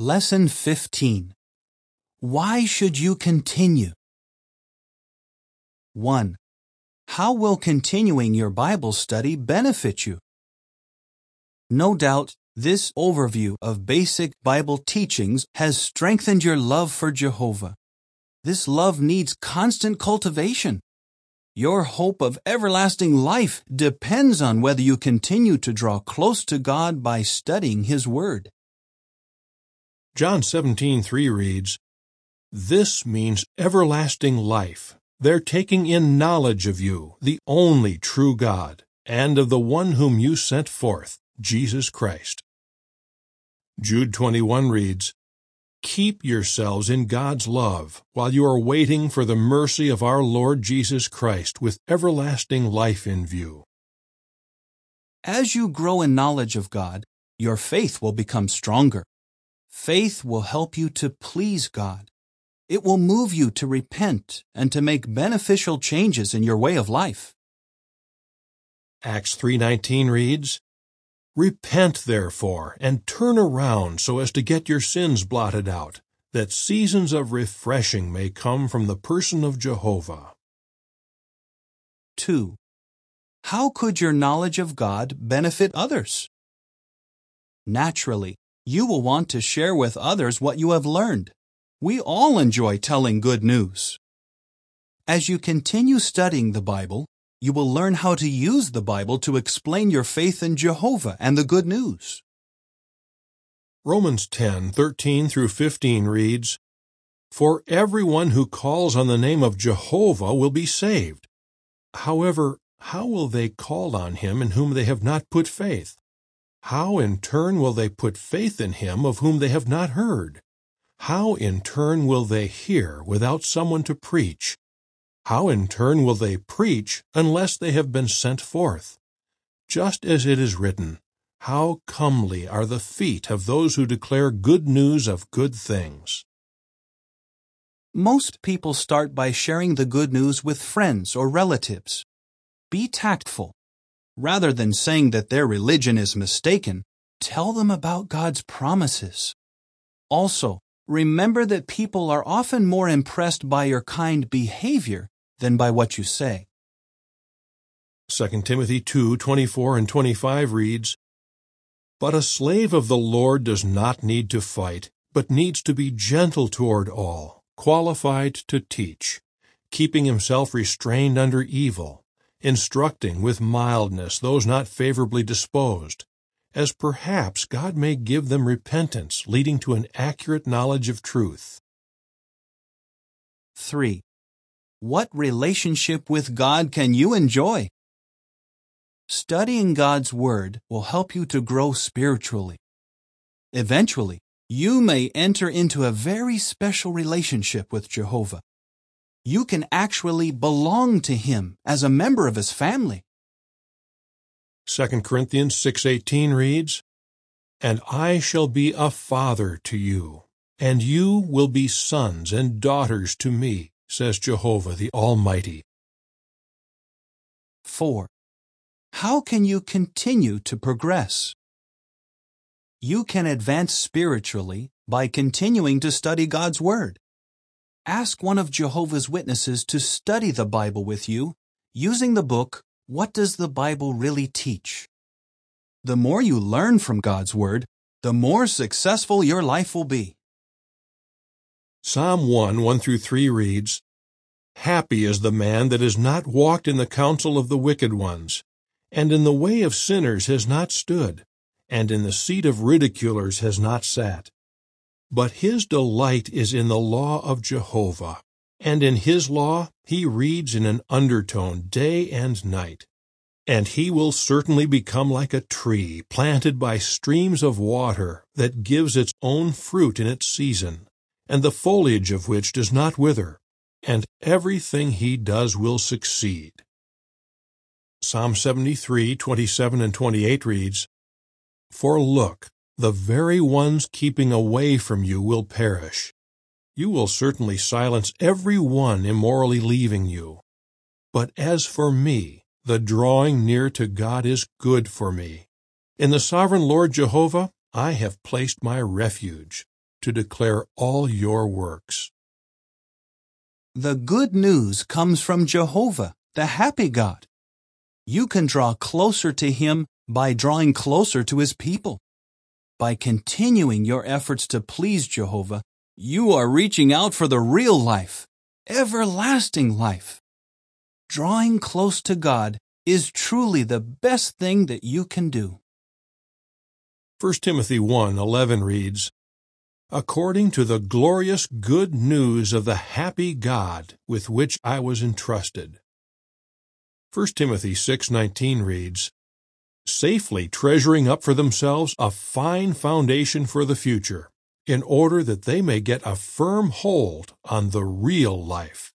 Lesson 15 Why should you continue? 1. How will continuing your Bible study benefit you? No doubt, this overview of basic Bible teachings has strengthened your love for Jehovah. This love needs constant cultivation. Your hope of everlasting life depends on whether you continue to draw close to God by studying His Word. John 17:3 reads, This means everlasting life. They're taking in knowledge of you, the only true God, and of the one whom you sent forth, Jesus Christ. Jude 21 reads, Keep yourselves in God's love while you are waiting for the mercy of our Lord Jesus Christ with everlasting life in view. As you grow in knowledge of God, your faith will become stronger. Faith will help you to please God. It will move you to repent and to make beneficial changes in your way of life. Acts 3:19 reads, Repent therefore and turn around so as to get your sins blotted out, that seasons of refreshing may come from the person of Jehovah. 2. How could your knowledge of God benefit others? Naturally, you will want to share with others what you have learned. We all enjoy telling good news. As you continue studying the Bible, you will learn how to use the Bible to explain your faith in Jehovah and the good news. Romans 10:13 through 15 reads, For everyone who calls on the name of Jehovah will be saved. However, how will they call on him in whom they have not put faith? How in turn will they put faith in him of whom they have not heard? How in turn will they hear without someone to preach? How in turn will they preach unless they have been sent forth? Just as it is written, How comely are the feet of those who declare good news of good things. Most people start by sharing the good news with friends or relatives. Be tactful. Rather than saying that their religion is mistaken, tell them about God's promises. Also, remember that people are often more impressed by your kind behavior than by what you say. 2 Timothy 2:24 and 25 reads, But a slave of the Lord does not need to fight, but needs to be gentle toward all, qualified to teach, keeping himself restrained under evil, instructing with mildness those not favorably disposed, as perhaps God may give them repentance leading to an accurate knowledge of truth. 3. What relationship with God can you enjoy? Studying God's Word will help you to grow spiritually. Eventually, you may enter into a very special relationship with Jehovah. You can actually belong to Him as a member of His family. 2 Corinthians 6:18 reads, And I shall be a father to you, and you will be sons and daughters to me, says Jehovah the Almighty. 4. How can you continue to progress? You can advance spiritually by continuing to study God's Word. Ask one of Jehovah's Witnesses to study the Bible with you using the book What Does the Bible Really Teach? The more you learn from God's Word, the more successful your life will be. Psalm 1 1 through 3 reads, Happy is the man that has not walked in the counsel of the wicked ones, and in the way of sinners has not stood, and in the seat of ridiculers has not sat. But his delight is in the law of Jehovah, and in his law he reads in an undertone day and night. And he will certainly become like a tree planted by streams of water that gives its own fruit in its season, and the foliage of which does not wither, and everything he does will succeed. Psalm 73, 27 and 28 reads, For look, the very ones keeping away from you will perish. You will certainly silence every one immorally leaving you. But as for me, the drawing near to God is good for me. In the sovereign Lord Jehovah I have placed my refuge. to declare all your works. The good news comes from Jehovah, the happy God. You can draw closer to Him by drawing closer to His people. By continuing your efforts to please Jehovah, you are reaching out for the real life, everlasting life. Drawing close to God is truly the best thing that you can do. 1 Timothy 1:11 reads, According to the glorious good news of the happy God with which I was entrusted. 1 Timothy 6:19 reads, Safely treasuring up for themselves a fine foundation for the future, in order that they may get a firm hold on the real life.